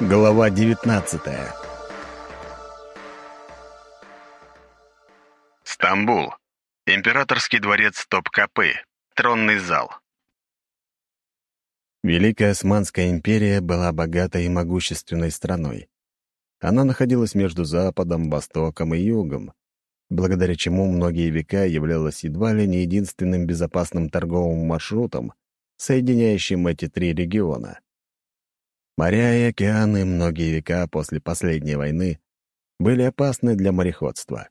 Глава 19 Стамбул. Императорский дворец Топкапы. Тронный зал. Великая Османская империя была богатой и могущественной страной. Она находилась между Западом, Востоком и Югом, благодаря чему многие века являлась едва ли не единственным безопасным торговым маршрутом, соединяющим эти три региона. Моря и океаны многие века после последней войны были опасны для мореходства,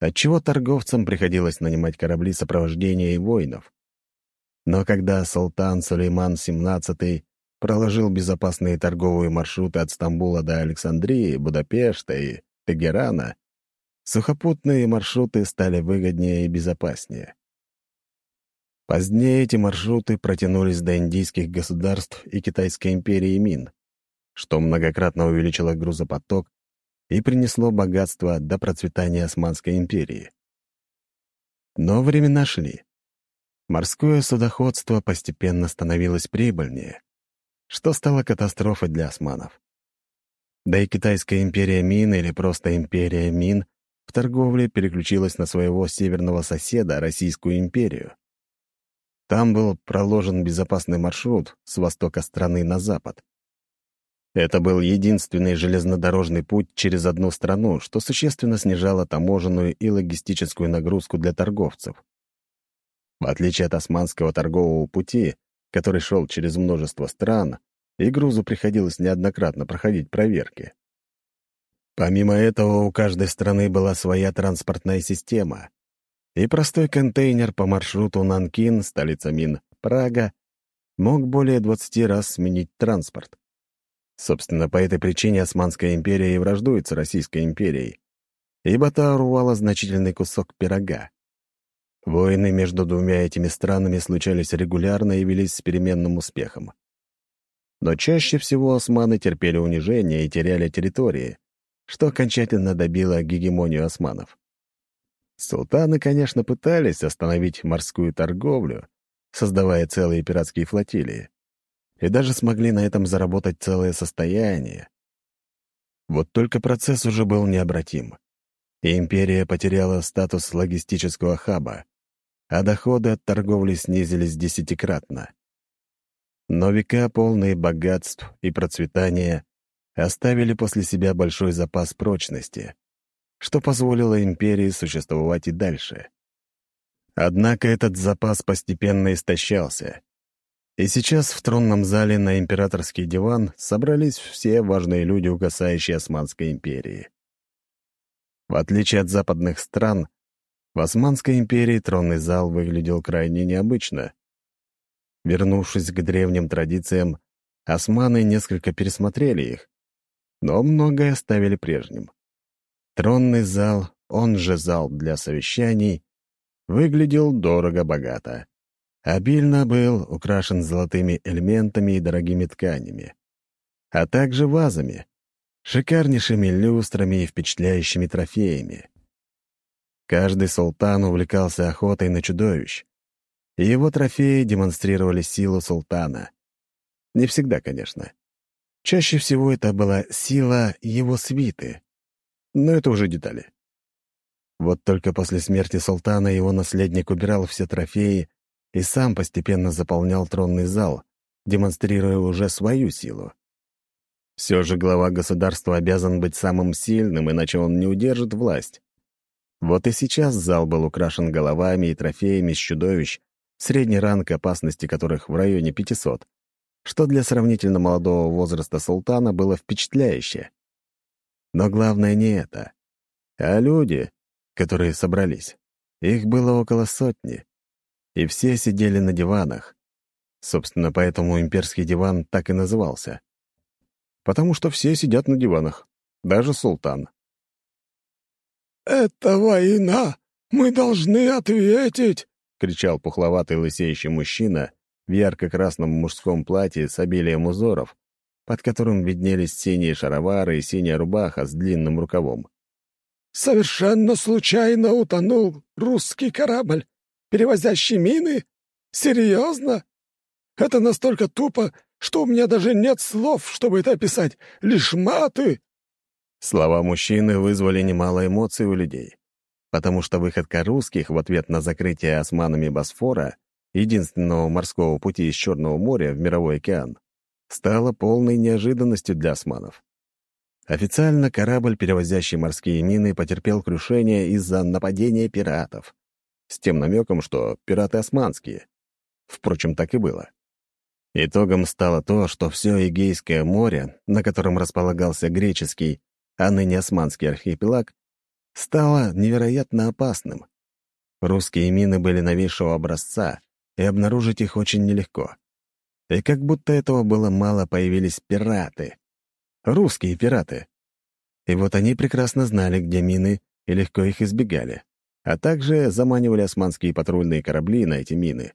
отчего торговцам приходилось нанимать корабли сопровождения и воинов. Но когда султан Сулейман XVII проложил безопасные торговые маршруты от Стамбула до Александрии, Будапешта и Тегерана, сухопутные маршруты стали выгоднее и безопаснее. Позднее эти маршруты протянулись до индийских государств и Китайской империи Мин, что многократно увеличило грузопоток и принесло богатство до процветания Османской империи. Но времена шли. Морское судоходство постепенно становилось прибыльнее, что стало катастрофой для османов. Да и Китайская империя Мин или просто империя Мин в торговле переключилась на своего северного соседа, Российскую империю. Там был проложен безопасный маршрут с востока страны на запад. Это был единственный железнодорожный путь через одну страну, что существенно снижало таможенную и логистическую нагрузку для торговцев. В отличие от османского торгового пути, который шел через множество стран, и грузу приходилось неоднократно проходить проверки. Помимо этого, у каждой страны была своя транспортная система, и простой контейнер по маршруту Нанкин, столица Мин, Прага, мог более 20 раз сменить транспорт. Собственно, по этой причине Османская империя и враждует с Российской империей, ибо та урвала значительный кусок пирога. Войны между двумя этими странами случались регулярно и велись с переменным успехом. Но чаще всего османы терпели унижение и теряли территории, что окончательно добило гегемонию османов. Султаны, конечно, пытались остановить морскую торговлю, создавая целые пиратские флотилии, и даже смогли на этом заработать целое состояние. Вот только процесс уже был необратим, и империя потеряла статус логистического хаба, а доходы от торговли снизились десятикратно. Но века, полные богатств и процветания, оставили после себя большой запас прочности — что позволило империи существовать и дальше. Однако этот запас постепенно истощался. И сейчас в тронном зале на императорский диван собрались все важные люди угасающей Османской империи. В отличие от западных стран, в Османской империи тронный зал выглядел крайне необычно. Вернувшись к древним традициям, османы несколько пересмотрели их, но многое оставили прежним. Тронный зал, он же зал для совещаний, выглядел дорого-богато. Обильно был украшен золотыми элементами и дорогими тканями, а также вазами, шикарнейшими люстрами и впечатляющими трофеями. Каждый султан увлекался охотой на чудовищ, и его трофеи демонстрировали силу султана. Не всегда, конечно. Чаще всего это была сила его свиты. Но это уже детали. Вот только после смерти султана его наследник убирал все трофеи и сам постепенно заполнял тронный зал, демонстрируя уже свою силу. Все же глава государства обязан быть самым сильным, иначе он не удержит власть. Вот и сейчас зал был украшен головами и трофеями с чудовищ, средний ранг опасности которых в районе 500, что для сравнительно молодого возраста султана было впечатляюще. Но главное не это, а люди, которые собрались. Их было около сотни, и все сидели на диванах. Собственно, поэтому имперский диван так и назывался. Потому что все сидят на диванах, даже султан. «Это война! Мы должны ответить!» — кричал пухловатый лысеющий мужчина в ярко-красном мужском платье с обилием узоров, под которым виднелись синие шаровары и синяя рубаха с длинным рукавом. «Совершенно случайно утонул русский корабль, перевозящий мины? Серьезно? Это настолько тупо, что у меня даже нет слов, чтобы это описать, лишь маты!» Слова мужчины вызвали немало эмоций у людей, потому что выходка русских в ответ на закрытие османами Босфора, единственного морского пути из Черного моря в Мировой океан, стала полной неожиданностью для османов. Официально корабль, перевозящий морские мины, потерпел крушение из-за нападения пиратов, с тем намеком, что пираты османские. Впрочем, так и было. Итогом стало то, что все Эгейское море, на котором располагался греческий, а ныне османский архипелаг, стало невероятно опасным. Русские мины были новейшего образца, и обнаружить их очень нелегко. И как будто этого было мало, появились пираты. Русские пираты. И вот они прекрасно знали, где мины, и легко их избегали. А также заманивали османские патрульные корабли на эти мины.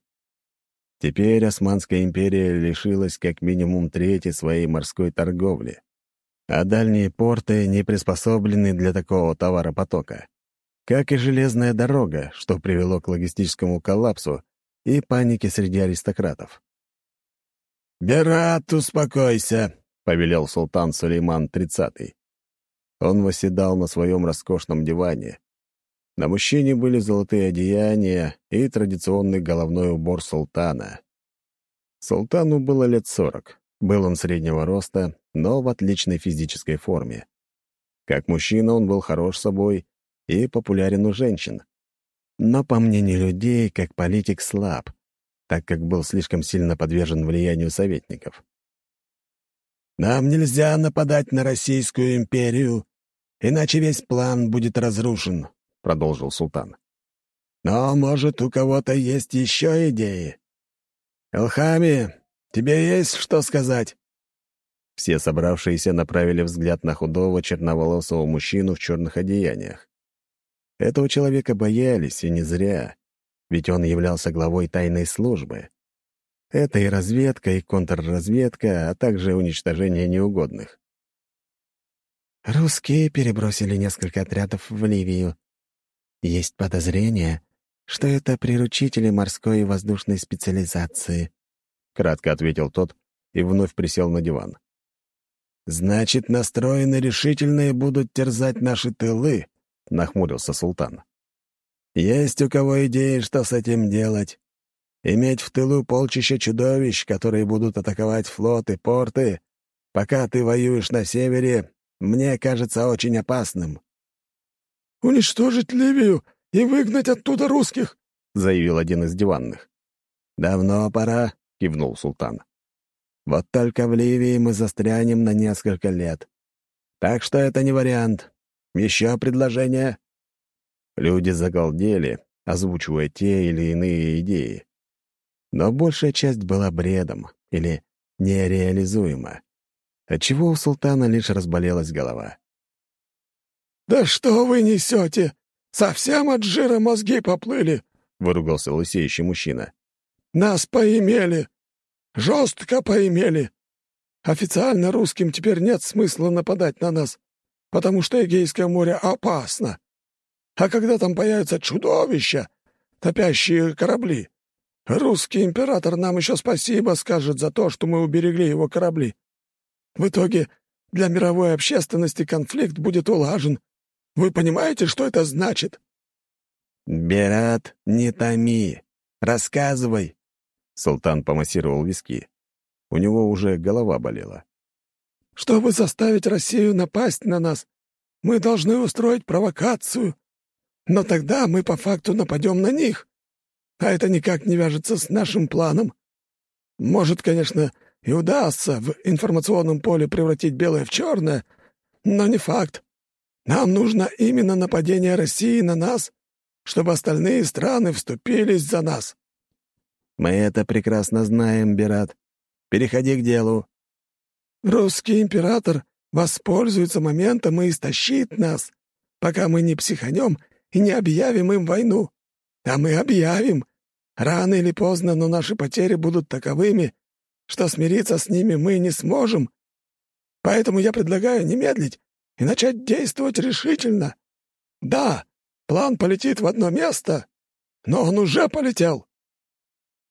Теперь Османская империя лишилась как минимум трети своей морской торговли, а дальние порты не приспособлены для такого товаропотока, как и железная дорога, что привело к логистическому коллапсу и панике среди аристократов. «Берат, успокойся», — повелел султан Сулейман XXX. Он восседал на своем роскошном диване, на мужчине были золотые одеяния и традиционный головной убор султана. Султану было лет сорок. Был он среднего роста, но в отличной физической форме. Как мужчина он был хорош собой и популярен у женщин. Но, по мнению людей, как политик слаб, так как был слишком сильно подвержен влиянию советников. «Нам нельзя нападать на Российскую империю, иначе весь план будет разрушен», — продолжил султан. «Но, может, у кого-то есть еще идеи? Элхами, тебе есть что сказать?» Все собравшиеся направили взгляд на худого черноволосого мужчину в черных одеяниях. Этого человека боялись, и не зря, ведь он являлся главой тайной службы. Это и разведка, и контрразведка, а также уничтожение неугодных. «Русские перебросили несколько отрядов в Ливию», есть подозрение, что это приручители морской и воздушной специализации», — кратко ответил тот и вновь присел на диван. «Значит, настроены решительно и будут терзать наши тылы», — нахмурился султан. «Есть у кого идеи, что с этим делать? Иметь в тылу полчища чудовищ, которые будут атаковать флот и порты, пока ты воюешь на севере, мне кажется очень опасным». «Уничтожить Ливию и выгнать оттуда русских!» — заявил один из диванных. «Давно пора», — кивнул султан. «Вот только в Ливии мы застрянем на несколько лет. Так что это не вариант. Еще предложение?» Люди загалдели, озвучивая те или иные идеи. Но большая часть была бредом или нереализуема, отчего у султана лишь разболелась голова. «Да что вы несете? Совсем от жира мозги поплыли!» — выругался лысеющий мужчина. «Нас поимели! Жестко поимели! Официально русским теперь нет смысла нападать на нас, потому что Эгейское море опасно. А когда там появятся чудовища, топящие корабли, русский император нам еще спасибо скажет за то, что мы уберегли его корабли. В итоге для мировой общественности конфликт будет улажен, вы понимаете, что это значит?» «Берат, не томи. Рассказывай!» Султан помассировал виски. У него уже голова болела. «Чтобы заставить Россию напасть на нас, мы должны устроить провокацию. Но тогда мы по факту нападем на них. А это никак не вяжется с нашим планом. Может, конечно, и удастся в информационном поле превратить белое в черное, но не факт. Нам нужно именно нападение России на нас, чтобы остальные страны вступились за нас». «Мы это прекрасно знаем, Берат. Переходи к делу». «Русский император воспользуется моментом и истощит нас, пока мы не психанем и не объявим им войну. А мы объявим. Рано или поздно, но наши потери будут таковыми, что смириться с ними мы не сможем. Поэтому я предлагаю не медлить и начать действовать решительно. Да, план полетит в одно место, но он уже полетел.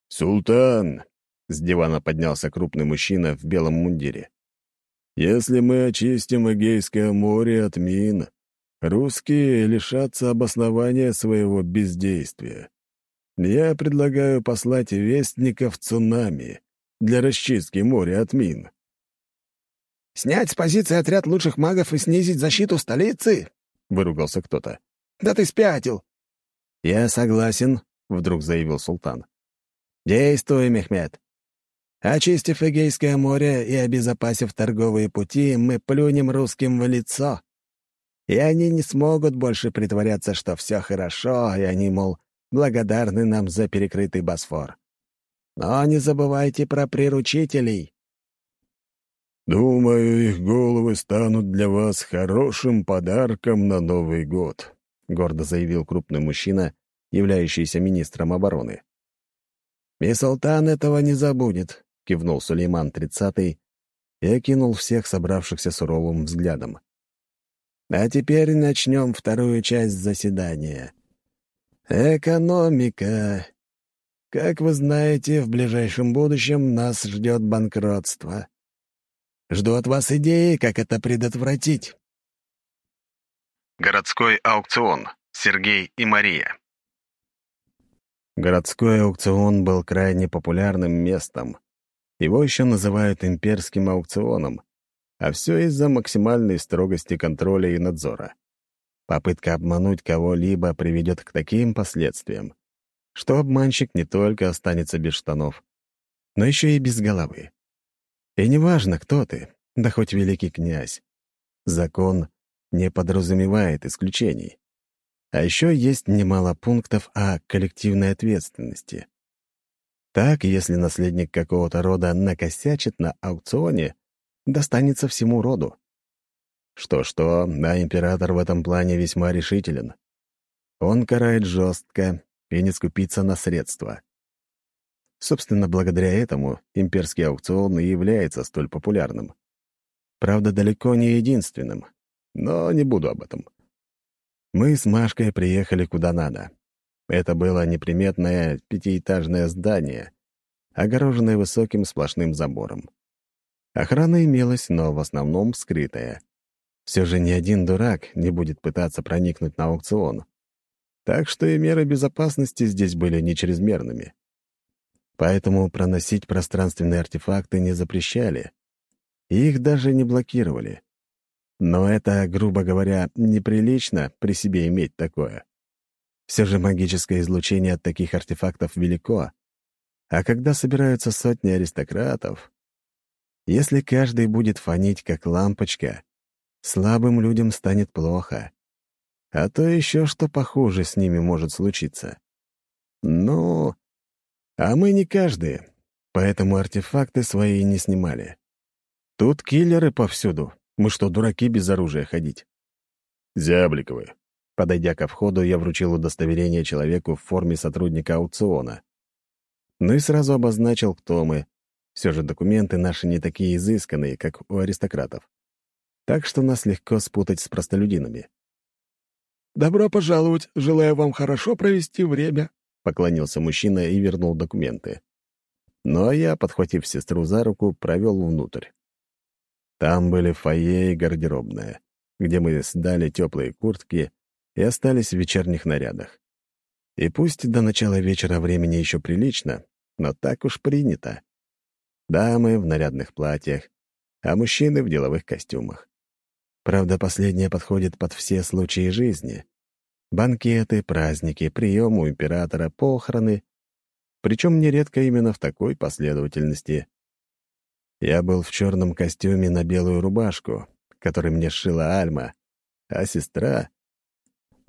«Султан, С дивана поднялся крупный мужчина в белом мундире. «Если мы очистим Эгейское море от мин, русские лишатся обоснования своего бездействия. Я предлагаю послать вестников цунами для расчистки моря от мин». «Снять с позиции отряд лучших магов и снизить защиту столицы?» — выругался кто-то. «Да ты спятил!» «Я согласен», — вдруг заявил султан. «Действуй, Мехмед. Очистив Эгейское море и обезопасив торговые пути, мы плюнем русским в лицо. И они не смогут больше притворяться, что все хорошо, и они, мол, благодарны нам за перекрытый Босфор. Но не забывайте про приручителей». «Думаю, их головы станут для вас хорошим подарком на Новый год», — гордо заявил крупный мужчина, являющийся министром обороны. «И султан этого не забудет», — кивнул Сулейман тридцатый и окинул всех собравшихся суровым взглядом. «А теперь начнем вторую часть заседания. Экономика. Как вы знаете, в ближайшем будущем нас ждет банкротство. Жду от вас идеи, как это предотвратить». Городской аукцион. Сергей и Мария. Городской аукцион был крайне популярным местом. Его еще называют имперским аукционом, а все из-за максимальной строгости контроля и надзора. Попытка обмануть кого-либо приведет к таким последствиям, что обманщик не только останется без штанов, но еще и без головы. И неважно, кто ты, да хоть великий князь. Закон не подразумевает исключений. А еще есть немало пунктов о коллективной ответственности. Так, если наследник какого-то рода накосячит на аукционе, достанется всему роду. Что-что, а император в этом плане весьма решителен. Он карает жестко и не скупится на средства. Собственно, благодаря этому имперский аукцион и является столь популярным. Правда, далеко не единственным, но не буду об этом. Мы с Машкой приехали куда надо. Это было неприметное пятиэтажное здание, огороженное высоким сплошным забором. Охрана имелась, но в основном скрытая. Все же ни один дурак не будет пытаться проникнуть на аукцион. Так что и меры безопасности здесь были не чрезмерными. Поэтому проносить пространственные артефакты не запрещали. Их даже не блокировали. Но это, грубо говоря, неприлично при себе иметь такое. Все же магическое излучение от таких артефактов велико. А когда собираются сотни аристократов... Если каждый будет фонить, как лампочка, слабым людям станет плохо. А то еще что похуже с ними может случиться. Ну, а мы не каждый, поэтому артефакты свои не снимали. Тут киллеры повсюду, мы что, дураки без оружия ходить? Зябликовы. Подойдя ко входу, я вручил удостоверение человеку в форме сотрудника аукциона. Ну и сразу обозначил, кто мы. Все же документы наши не такие изысканные, как у аристократов. Так что нас легко спутать с простолюдинами. «Добро пожаловать. Желаю вам хорошо провести время», — поклонился мужчина и вернул документы. Ну а я, подхватив сестру за руку, провел внутрь. Там были фойе и гардеробная, где мы сдали теплые куртки и остались в вечерних нарядах. И пусть до начала вечера времени еще прилично, но так уж принято. Дамы в нарядных платьях, а мужчины в деловых костюмах. Правда, последнее подходит под все случаи жизни. Банкеты, праздники, прием у императора, похороны. Причем нередко именно в такой последовательности. Я был в черном костюме на белую рубашку, который мне сшила Альма, а сестра...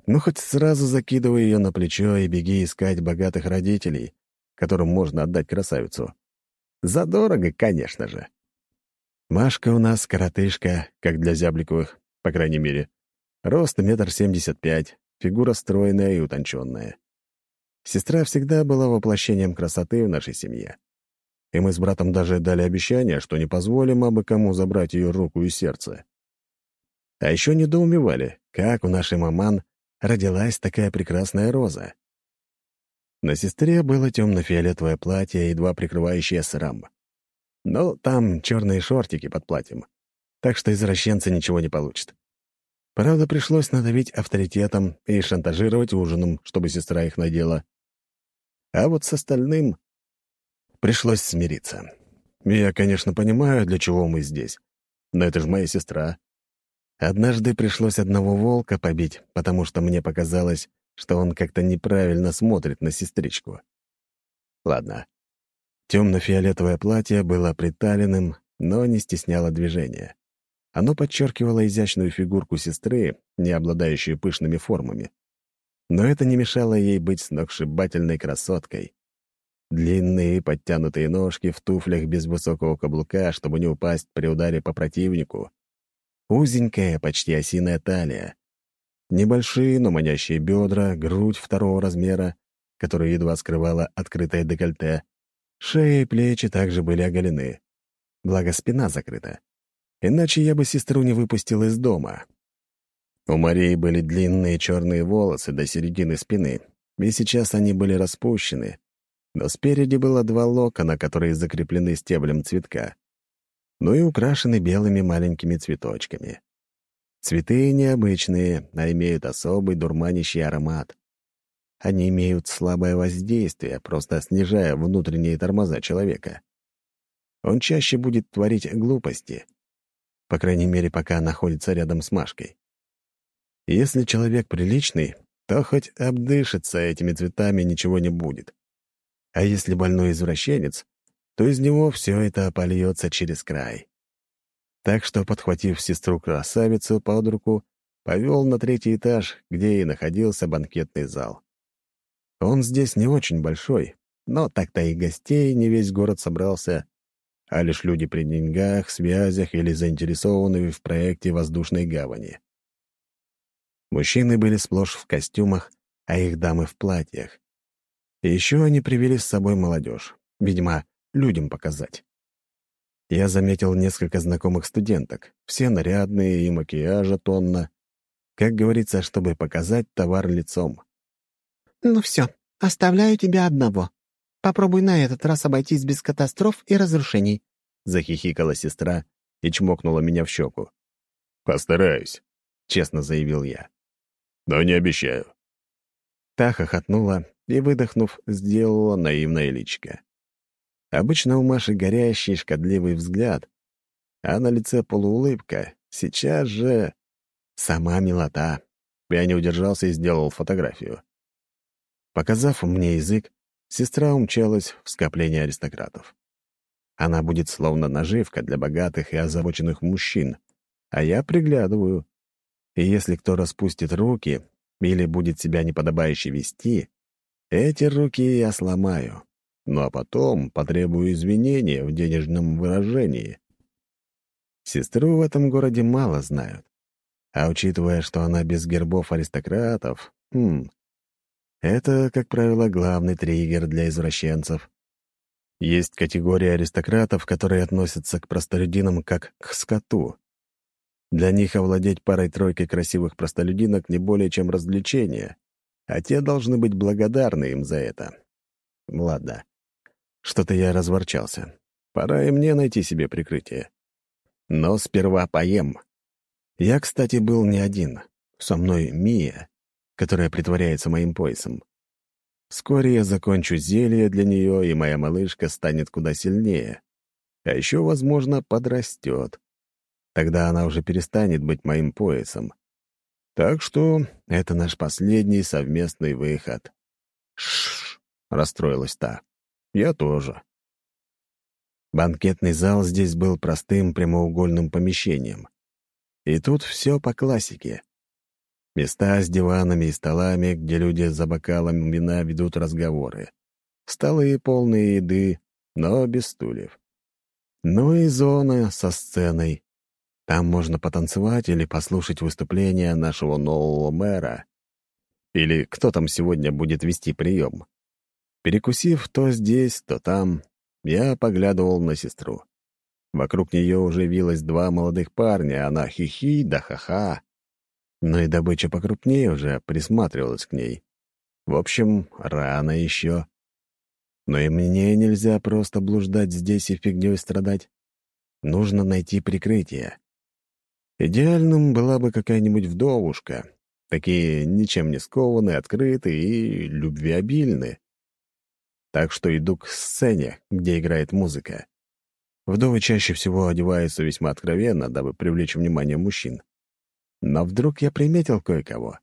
Ну, хоть сразу закидывай ее на плечо и беги искать богатых родителей, которым можно отдать красавицу. Задорого, конечно же. Машка у нас коротышка, как для Зябликовых, по крайней мере. Рост метр семьдесят пять, фигура стройная и утонченная. Сестра всегда была воплощением красоты в нашей семье и мы с братом даже дали обещание, что не позволим абы кому забрать ее руку и сердце. А еще недоумевали, как у нашей маман родилась такая прекрасная роза. На сестре было темно-фиолетовое платье, едва прикрывающее срам. Но там черные шортики под платьем, так что извращенца ничего не получит. Правда, пришлось надавить авторитетом и шантажировать ужином, чтобы сестра их надела. А вот с остальным пришлось смириться. Я, конечно, понимаю, для чего мы здесь, но это же моя сестра. Однажды пришлось одного волка побить, потому что мне показалось, что он как-то неправильно смотрит на сестричку. Ладно. Темно-фиолетовое платье было приталенным, но не стесняло движения. Оно подчеркивало изящную фигурку сестры, не обладающую пышными формами. Но это не мешало ей быть сногсшибательной красоткой. Длинные подтянутые ножки в туфлях без высокого каблука, чтобы не упасть при ударе по противнику. Узенькая, почти осиная талия. Небольшие, но манящие бедра, грудь второго размера, которая едва скрывала открытое декольте. Шея и плечи также были оголены. Благо, спина закрыта. Иначе я бы сестру не выпустил из дома. У Марии были длинные черные волосы до середины спины, и сейчас они были распущены, но спереди было два локона, которые закреплены стеблем цветка, ну и украшены белыми маленькими цветочками. Цветы необычные, а имеют особый дурманящий аромат. Они имеют слабое воздействие, просто снижая внутренние тормоза человека. Он чаще будет творить глупости, по крайней мере, пока находится рядом с Машкой. Если человек приличный, то хоть обдышится этими цветами, ничего не будет. А если больной извращенец, то из него все это польется через край. Так что, подхватив сестру-красавицу под руку, повел на третий этаж, где и находился банкетный зал. Он здесь не очень большой, но так-то и гостей не весь город собрался, а лишь люди при деньгах, связях или заинтересованные в проекте воздушной гавани. Мужчины были сплошь в костюмах, а их дамы в платьях. И еще они привели с собой молодежь, видимо, людям показать. Я заметил несколько знакомых студенток, все нарядные и макияжа тонна. Как говорится, чтобы показать товар лицом. «Ну все, оставляю тебя одного», Попробуй на этот раз обойтись без катастроф и разрушений», — захихикала сестра и чмокнула меня в щеку. «Постараюсь», — честно заявил я. «Но не обещаю». Та хохотнула и, выдохнув, сделала наивное личико. Обычно у Маши горящий, шкодливый взгляд, а на лице полуулыбка. Сейчас же сама милота. Я не удержался и сделал фотографию. Показав мне язык, Сестра умчалась в скопление аристократов. Она будет словно наживка для богатых и озабоченных мужчин, а я приглядываю. И если кто распустит руки или будет себя неподобающе вести, эти руки я сломаю. Ну а потом потребую извинения в денежном выражении. Сестру в этом городе мало знают. А учитывая, что она без гербов аристократов, хм, это, как правило, главный триггер для извращенцев. Есть категория аристократов, которые относятся к простолюдинам как к скоту. Для них овладеть парой-тройкой красивых простолюдинок не более чем развлечение, а те должны быть благодарны им за это. Ладно. Что-то я разворчался. Пора и мне найти себе прикрытие. Но сперва поем. Я, кстати, был не один. Со мной Мия которая притворяется моим поясом. Вскоре я закончу зелье для нее, и моя малышка станет куда сильнее. А еще, возможно, подрастет. Тогда она уже перестанет быть моим поясом. Так что это наш последний совместный выход. Шш, расстроилась та. Я тоже. Банкетный зал здесь был простым прямоугольным помещением. И тут все по классике. Места с диванами и столами, где люди за бокалом вина ведут разговоры. Столы полные еды, но без стульев. Ну и зона со сценой. Там можно потанцевать или послушать выступление нашего нового мэра. Или кто там сегодня будет вести прием. Перекусив то здесь, то там, я поглядывал на сестру. Вокруг нее уже вилось два молодых парня, она хихи да ха-ха но и добыча покрупнее уже присматривалась к ней. В общем, рано еще. Но и мне нельзя просто блуждать здесь и фигней страдать. Нужно найти прикрытие. Идеальным была бы какая-нибудь вдовушка. Такие ничем не скованы, открыты и любвеобильны. Так что иду к сцене, где играет музыка. Вдовы чаще всего одеваются весьма откровенно, дабы привлечь внимание мужчин. Но вдруг я приметил кое-кого.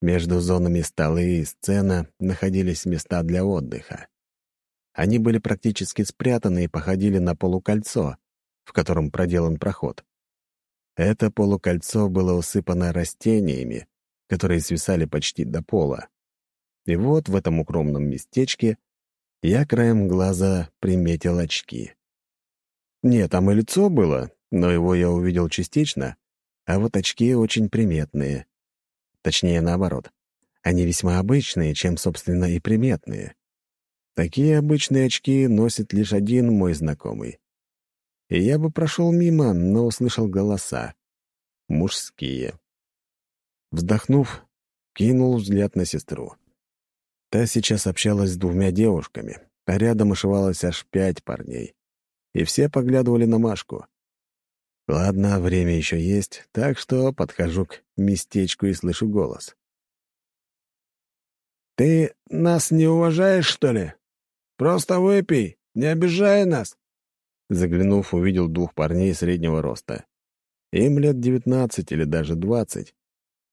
Между зонами столы и сцена находились места для отдыха. Они были практически спрятаны и походили на полукольцо, в котором проделан проход. Это полукольцо было усыпано растениями, которые свисали почти до пола. И вот в этом укромном местечке я краем глаза приметил очки. Нет, там и лицо было, но его я увидел частично, а вот очки очень приметные. Точнее, наоборот. Они весьма обычные, чем, собственно, и приметные. Такие обычные очки носит лишь один мой знакомый. И я бы прошел мимо, но услышал голоса. Мужские. Вздохнув, кинул взгляд на сестру. Та сейчас общалась с двумя девушками, а рядом ошивалось аж пять парней и все поглядывали на Машку. Ладно, время еще есть, так что подхожу к местечку и слышу голос. «Ты нас не уважаешь, что ли? Просто выпей, не обижай нас!» Заглянув, увидел двух парней среднего роста. Им лет девятнадцать или даже двадцать.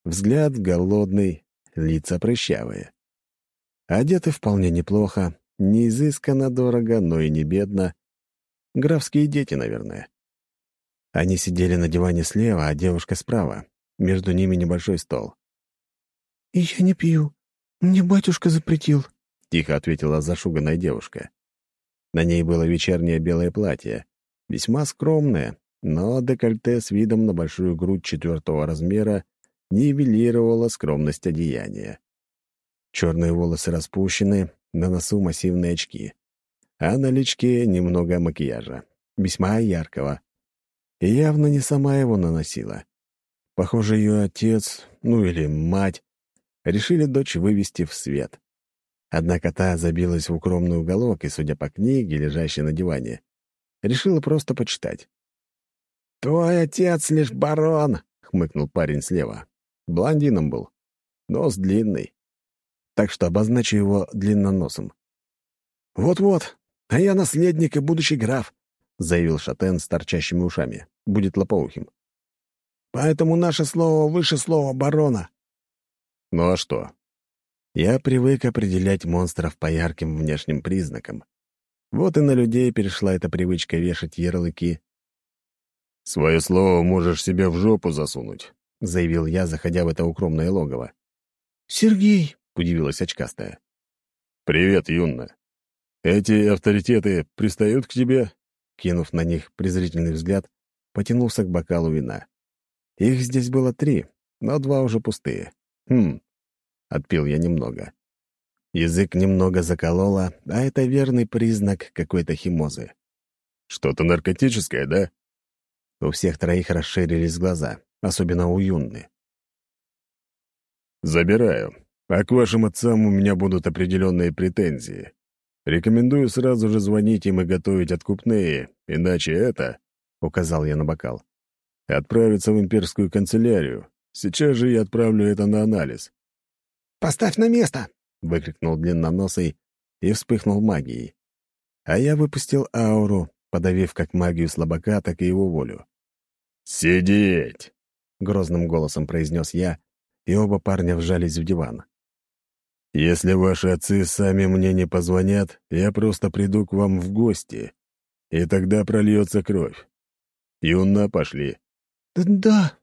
Взгляд голодный, лица прыщавые. Одеты вполне неплохо, не изысканно дорого, но и не бедно, Графские дети, наверное. Они сидели на диване слева, а девушка справа. Между ними небольшой стол. «Я не пью. Мне батюшка запретил», — тихо ответила зашуганная девушка. На ней было вечернее белое платье, весьма скромное, но декольте с видом на большую грудь четвертого размера нивелировало скромность одеяния. Черные волосы распущены, на носу массивные очки а на личке немного макияжа, весьма яркого. И явно не сама его наносила. Похоже, ее отец, ну или мать, решили дочь вывести в свет. Однако та забилась в укромный уголок и, судя по книге, лежащей на диване, решила просто почитать. «Твой отец лишь барон!» — хмыкнул парень слева. Блондином был. Нос длинный. Так что обозначу его длинноносом. «Вот-вот, «А я наследник и будущий граф», — заявил Шатен с торчащими ушами. Будет лопоухим. «Поэтому наше слово выше слова барона». «Ну а что? Я привык определять монстров по ярким внешним признакам. Вот и на людей перешла эта привычка вешать ярлыки. «Свое слово можешь себе в жопу засунуть», — заявил я, заходя в это укромное логово. «Сергей», — удивилась очкастая. «Привет, Юнна. «Эти авторитеты пристают к тебе?» Кинув на них презрительный взгляд, потянулся к бокалу вина. Их здесь было три, но два уже пустые. «Хм...» — отпил я немного. Язык немного закололо, а это верный признак какой-то химозы. «Что-то наркотическое, да?» У всех троих расширились глаза, особенно у Юнны. «Забираю. А к вашим отцам у меня будут определенные претензии. Рекомендую сразу же звонить им и готовить откупные, иначе это, — указал я на бокал, — отправится в имперскую канцелярию. Сейчас же я отправлю это на анализ. «Поставь на место!» — выкрикнул длинноносый и вспыхнул магией. А я выпустил ауру, подавив как магию слабака, так и его волю. «Сидеть!» — грозным голосом произнес я, и оба парня вжались в диван. Если ваши отцы сами мне не позвонят, я просто приду к вам в гости, и тогда прольется кровь. Юна, пошли». «Да».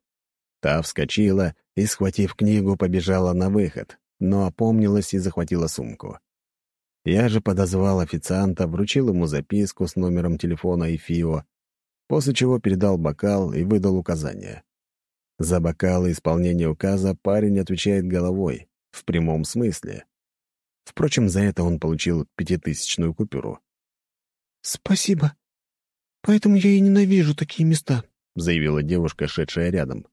Та вскочила и, схватив книгу, побежала на выход, но опомнилась и захватила сумку. Я же подозвал официанта, вручил ему записку с номером телефона и ФИО, после чего передал бокал и выдал указания. За бокал и исполнение указа парень отвечает головой, в прямом смысле. Впрочем, за это он получил пятитысячную купюру. «Спасибо. Поэтому я и ненавижу такие места», — заявила девушка, шедшая рядом.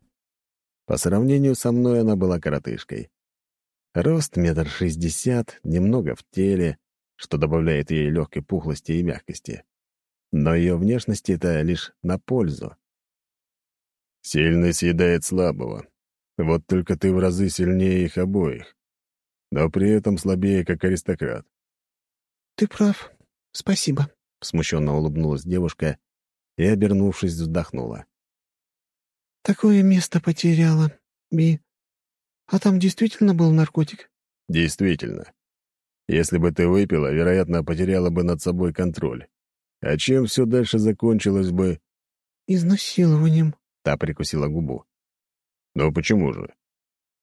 По сравнению со мной она была коротышкой. Рост метр шестьдесят, немного в теле, что добавляет ей легкой пухлости и мягкости. Но ее внешности это лишь на пользу. Сильный съедает слабого. Вот только ты в разы сильнее их обоих, но при этом слабее, как аристократ. «Ты прав. Спасибо», — смущенно улыбнулась девушка и, обернувшись, вздохнула. «Такое место потеряла, Би. А там действительно был наркотик?» «Действительно. Если бы ты выпила, вероятно, потеряла бы над собой контроль. А чем все дальше закончилось бы...» «Изнасилованием», — та прикусила губу. «Но почему же?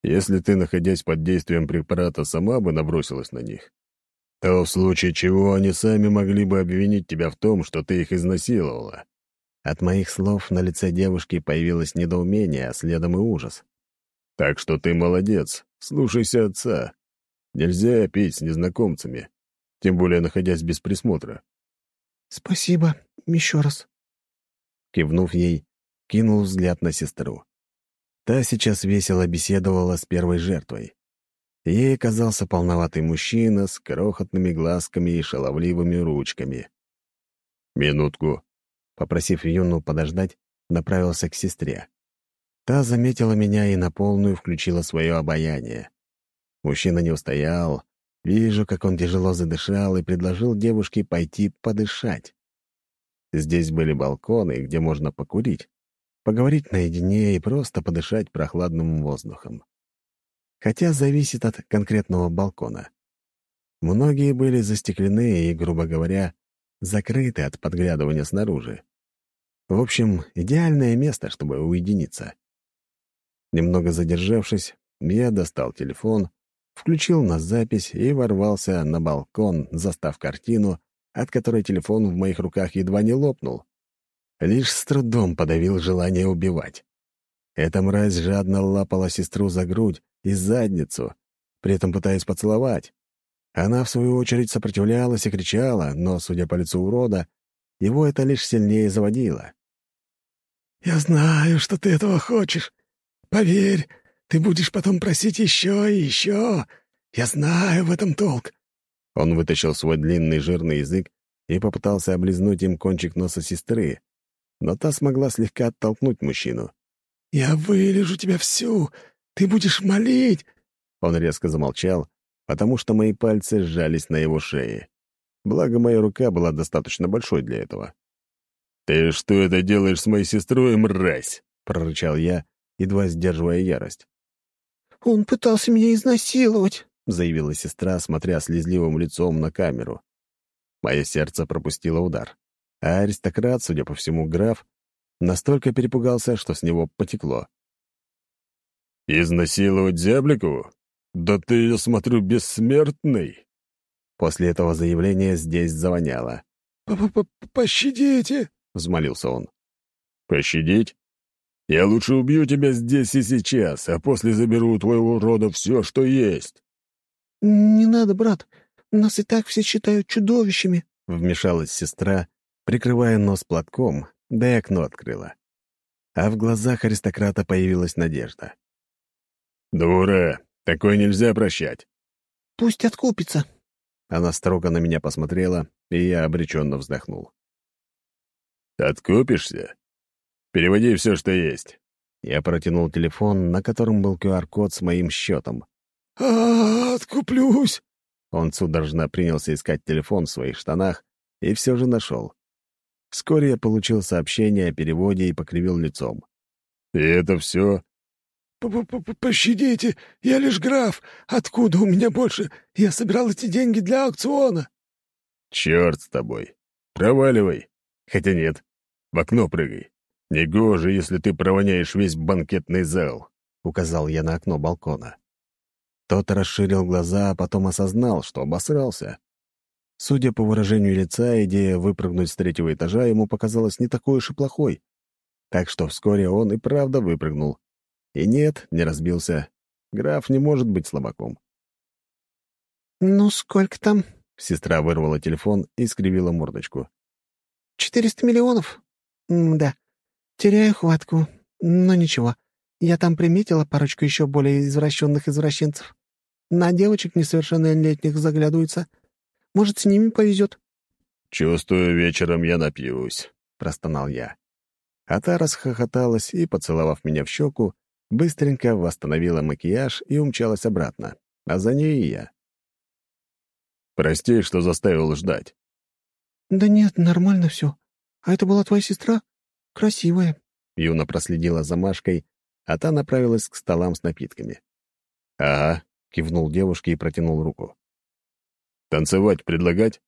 Если ты, находясь под действием препарата, сама бы набросилась на них, то в случае чего они сами могли бы обвинить тебя в том, что ты их изнасиловала». От моих слов на лице девушки появилось недоумение, а следом и ужас. «Так что ты молодец, слушайся отца. Нельзя пить с незнакомцами, тем более находясь без присмотра». «Спасибо. Еще раз». Кивнув ей, кинул взгляд на сестру. Та сейчас весело беседовала с первой жертвой. Ей оказался полноватый мужчина с крохотными глазками и шаловливыми ручками. «Минутку», — попросив Юну подождать, направился к сестре. Та заметила меня и на полную включила свое обаяние. Мужчина не устоял, вижу, как он тяжело задышал и предложил девушке пойти подышать. Здесь были балконы, где можно покурить, поговорить наедине и просто подышать прохладным воздухом хотя зависит от конкретного балкона. Многие были застеклены и, грубо говоря, закрыты от подглядывания снаружи. В общем, идеальное место, чтобы уединиться. Немного задержавшись, я достал телефон, включил на запись и ворвался на балкон, застав картину, от которой телефон в моих руках едва не лопнул. Лишь с трудом подавил желание убивать. Эта мразь жадно лапала сестру за грудь и задницу, при этом пытаясь поцеловать. Она, в свою очередь, сопротивлялась и кричала, но, судя по лицу урода, его это лишь сильнее заводило. «Я знаю, что ты этого хочешь. Поверь, ты будешь потом просить еще и еще. Я знаю в этом толк». Он вытащил свой длинный жирный язык и попытался облизнуть им кончик носа сестры, но та смогла слегка оттолкнуть мужчину. «Я вылежу тебя всю! Ты будешь молить!» Он резко замолчал, потому что мои пальцы сжались на его шее. Благо, моя рука была достаточно большой для этого. «Ты что это делаешь с моей сестрой, мразь?» — прорычал я, едва сдерживая ярость. «Он пытался меня изнасиловать», — заявила сестра, смотря слезливым лицом на камеру. Мое сердце пропустило удар. А аристократ, судя по всему, граф, Настолько перепугался, что с него потекло. «Изнасиловать Зябликову? Да ты, я смотрю, бессмертный!» После этого заявления здесь завоняло. П -п -п «Пощадите!» — взмолился он. «Пощадить? Я лучше убью тебя здесь и сейчас, а после заберу у твоего рода все, что есть». «Не надо, брат. Нас и так все считают чудовищами», — вмешалась сестра, прикрывая нос платком, да и окно открыла. А в глазах аристократа появилась надежда. «Дура! Такое нельзя прощать!» «Пусть откупится!» Она строго на меня посмотрела, и я обреченно вздохнул. «Откупишься? Переводи все, что есть». Я протянул телефон, на котором был QR-код с моим счетом. «А, -а откуплюсь!» Он судорожно принялся искать телефон в своих штанах и все же нашел. Вскоре я получил сообщение о переводе и покривил лицом. «И это все?» П -п -п «Пощадите, я лишь граф. Откуда у меня больше? Я собирал эти деньги для аукциона». «Черт с тобой. Проваливай. Хотя нет, в окно прыгай. Негоже, если ты провоняешь весь банкетный зал», — указал я на окно балкона. Тот расширил глаза, а потом осознал, что обосрался. Судя по выражению лица, идея выпрыгнуть с третьего этажа ему показалась не такой уж и плохой. Так что вскоре он и правда выпрыгнул. И нет, не разбился. Граф не может быть слабаком. «Ну, сколько там?» — сестра вырвала телефон и скривила мордочку. «Четыреста миллионов? М да. Теряю хватку. Но ничего. Я там приметила парочку еще более извращенных извращенцев». На девочек несовершеннолетних заглядываются. Может, с ними повезет?» «Чувствую, вечером я напьюсь», — простонал я. А та расхохоталась и, поцеловав меня в щеку, быстренько восстановила макияж и умчалась обратно, а за ней и я. «Прости, что заставил ждать». «Да нет, нормально все. А это была твоя сестра? Красивая». Юна проследила за Машкой, а та направилась к столам с напитками. «Ага», — кивнул девушке и протянул руку. «Танцевать предлагать?»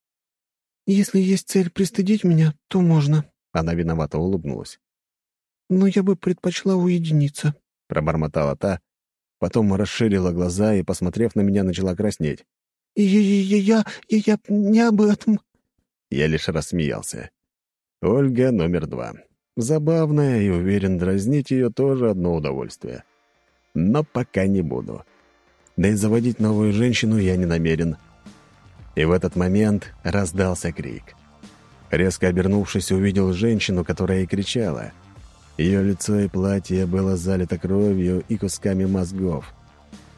«Если есть цель пристыдить меня, то можно», — она виновато улыбнулась. «Но я бы предпочла уединиться», — пробормотала та, потом расширила глаза и, посмотрев на меня, начала краснеть. «Я... я... я... я не об этом». Я лишь рассмеялся. Ольга номер два. Забавная и, уверен, дразнить ее тоже одно удовольствие. Но пока не буду. Да и заводить новую женщину я не намерен. И в этот момент раздался крик. Резко обернувшись, увидел женщину, которая и кричала. Ее лицо и платье было залито кровью и кусками мозгов.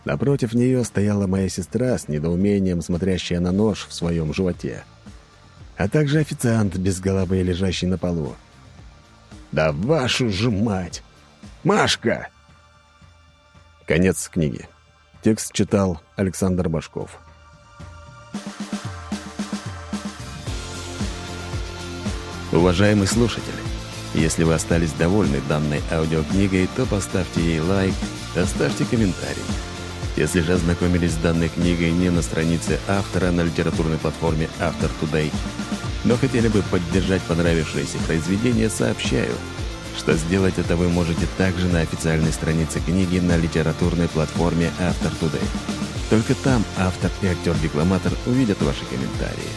Напротив нее стояла моя сестра с недоумением, смотрящая на нож в своем животе. А также официант без головы, лежащий на полу. Да вашу же мать! Машка!» Конец книги. Текст читал Александр Башков. Уважаемый слушатель, если вы остались довольны данной аудиокнигой, то поставьте ей лайк, оставьте комментарий. Если же ознакомились с данной книгой не на странице автора на литературной платформе Автор Today, но хотели бы поддержать понравившееся произведение, сообщаю, что сделать это вы можете также на официальной странице книги на литературной платформе Автор Today. Только там автор и актер-декламатор увидят ваши комментарии.